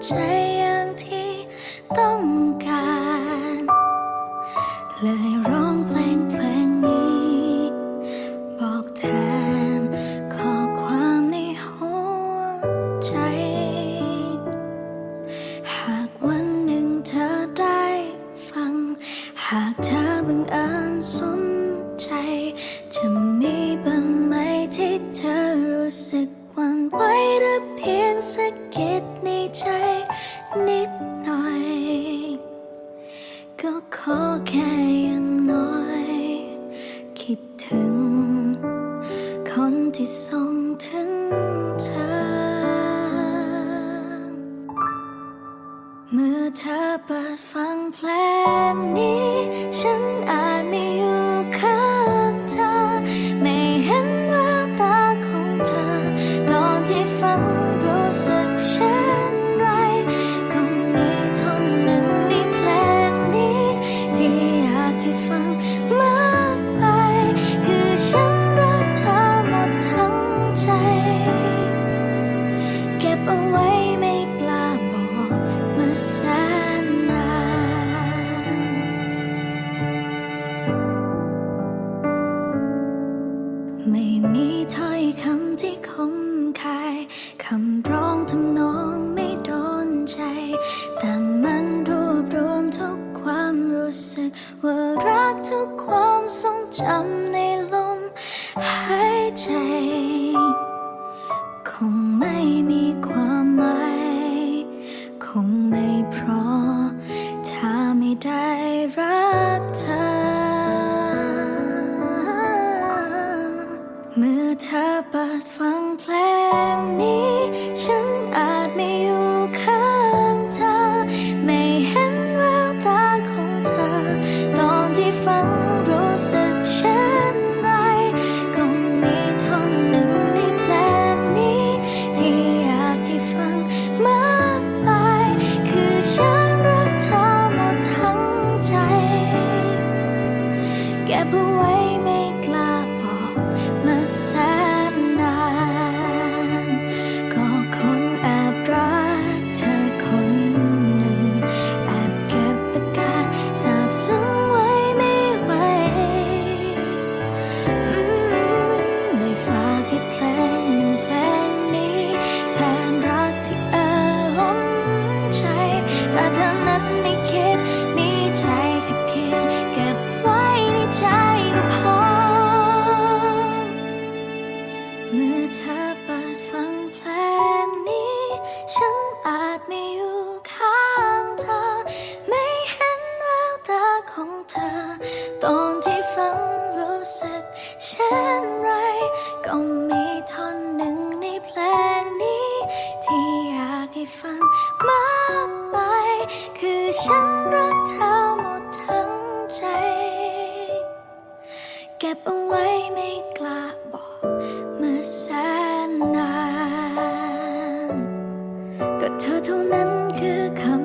摘 คนที่ส่งถึงเธอ เมื่อเธอเปิดฟังเพลงนี้ คำร้องทำนองไม่โดนใจ แต่มันรวบรวมทุกความรู้สึก ว่ารักทุกความทรงจำในลมหายใจ คงไม่มีความหมาย คงไม่เพราะ ถ้าไม่ได้รักเธอ เมื่อเธอเปิดฟ้า ฟังมากมายคือฉันรักเธอหมดทั้งใจ เก็บเอาไว้ไม่กล้าบอกเมื่อแสนนาน ก็เธอเท่านั้นคือคำ